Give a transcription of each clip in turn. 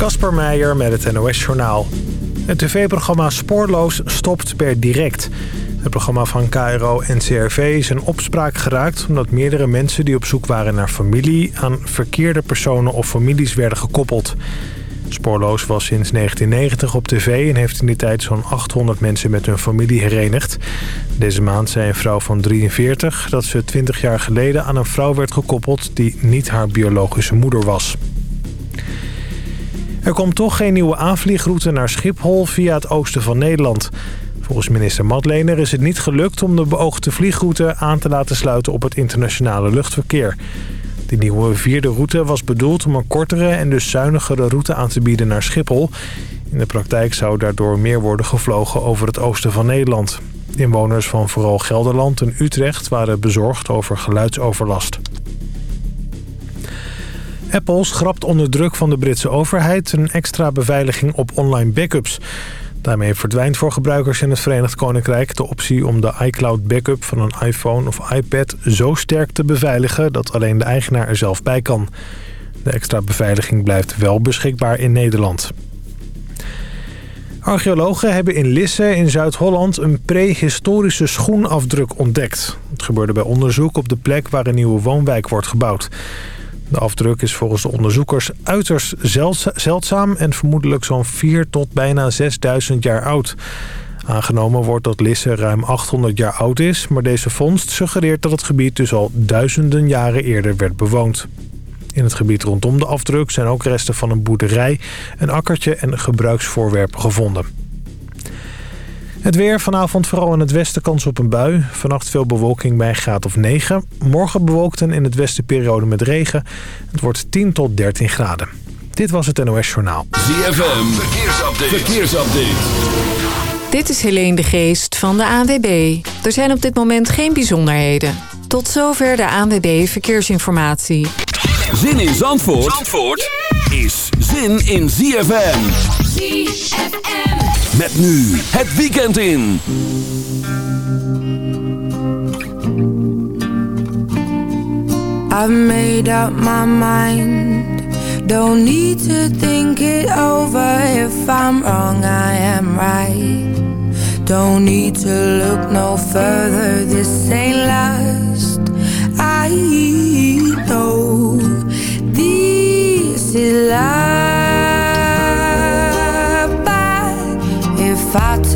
Kasper Meijer met het NOS-journaal. Het tv-programma Spoorloos stopt per direct. Het programma van KRO en CRV is in opspraak geraakt... omdat meerdere mensen die op zoek waren naar familie... aan verkeerde personen of families werden gekoppeld. Spoorloos was sinds 1990 op tv en heeft in die tijd zo'n 800 mensen met hun familie herenigd. Deze maand zei een vrouw van 43 dat ze 20 jaar geleden aan een vrouw werd gekoppeld die niet haar biologische moeder was. Er komt toch geen nieuwe aanvliegroute naar Schiphol via het oosten van Nederland. Volgens minister Matlener is het niet gelukt om de beoogde vliegroute aan te laten sluiten op het internationale luchtverkeer. De nieuwe vierde route was bedoeld om een kortere en dus zuinigere route aan te bieden naar Schiphol. In de praktijk zou daardoor meer worden gevlogen over het oosten van Nederland. Inwoners van vooral Gelderland en Utrecht waren bezorgd over geluidsoverlast. Apple schrapt onder druk van de Britse overheid een extra beveiliging op online backups. Daarmee verdwijnt voor gebruikers in het Verenigd Koninkrijk de optie om de iCloud backup van een iPhone of iPad zo sterk te beveiligen dat alleen de eigenaar er zelf bij kan. De extra beveiliging blijft wel beschikbaar in Nederland. Archeologen hebben in Lisse in Zuid-Holland een prehistorische schoenafdruk ontdekt. Het gebeurde bij onderzoek op de plek waar een nieuwe woonwijk wordt gebouwd. De afdruk is volgens de onderzoekers uiterst zeldzaam... en vermoedelijk zo'n 4 tot bijna 6000 jaar oud. Aangenomen wordt dat Lisse ruim 800 jaar oud is... maar deze vondst suggereert dat het gebied dus al duizenden jaren eerder werd bewoond. In het gebied rondom de afdruk zijn ook resten van een boerderij... een akkertje en gebruiksvoorwerpen gevonden. Het weer vanavond vooral in het westen kans op een bui. Vannacht veel bewolking bij een graad of 9. Morgen bewolkt en in het westen periode met regen. Het wordt 10 tot 13 graden. Dit was het NOS Journaal. ZFM, verkeersupdate. verkeersupdate. Dit is Helene de Geest van de ANWB. Er zijn op dit moment geen bijzonderheden. Tot zover de ANWB Verkeersinformatie. Zin in Zandvoort, Zandvoort is zin in ZFM. ZFM. Met nu het weekend in. I've made up my mind. Don't need to think it over. If I'm wrong, I am right. Don't need to look no further. This ain't last. I know this is life.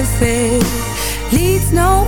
if it leads nowhere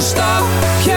stapje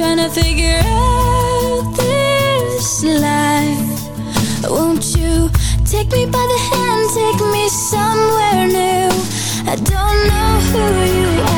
trying to figure out this life. Won't you take me by the hand, take me somewhere new? I don't know who you are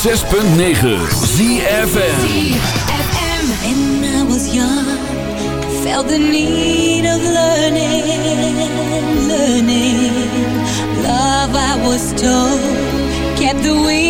106.9 ZFM When I was young, felt the need of learning, learning. Love, I was told, kept the wheel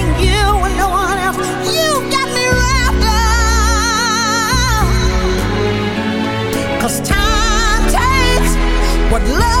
love.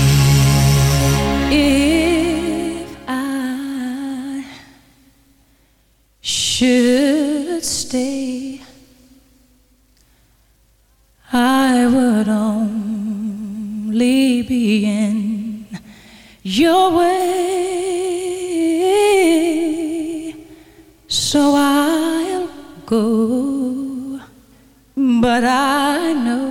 If I should stay, I would only be in your way. So I'll go, but I know